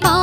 宝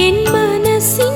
என் மனசில்